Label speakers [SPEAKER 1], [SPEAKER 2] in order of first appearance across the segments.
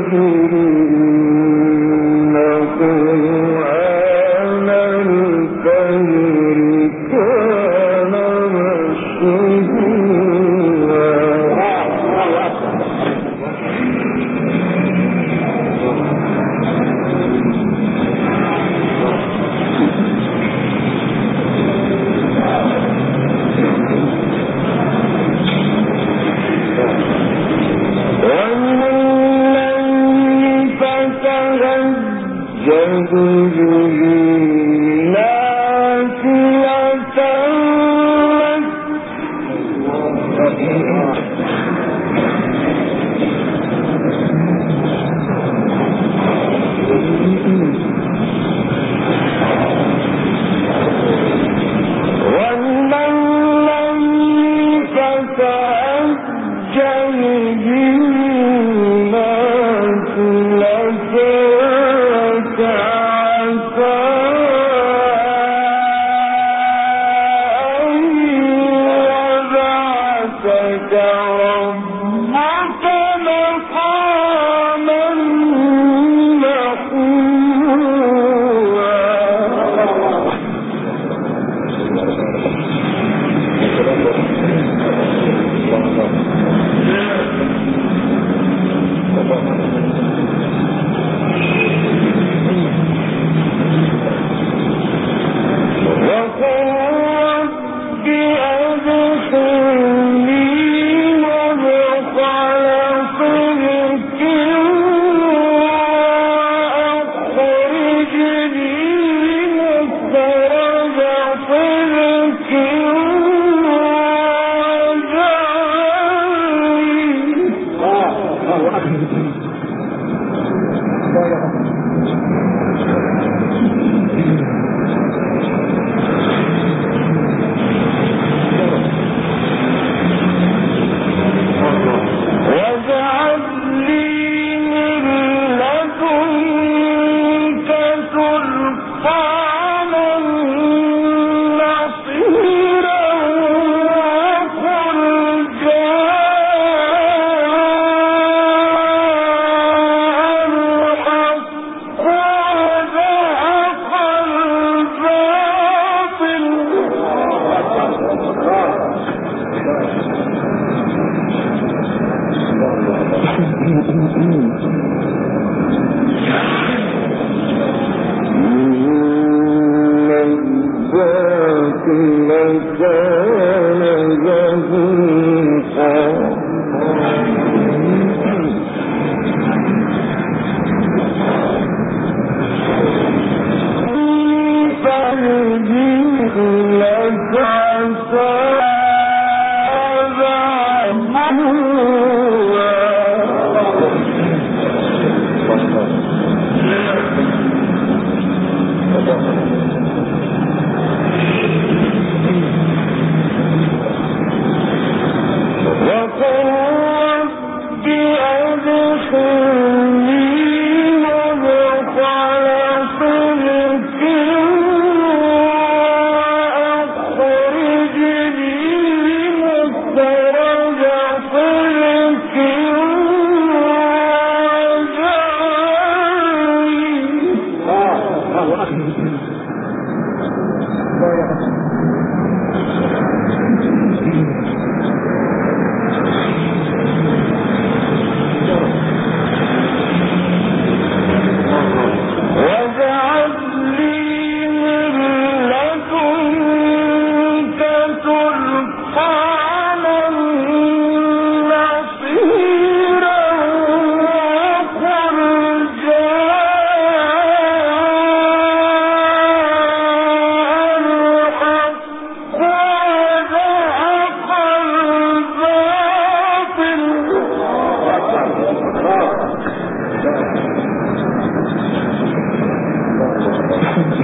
[SPEAKER 1] به لك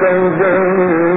[SPEAKER 1] كما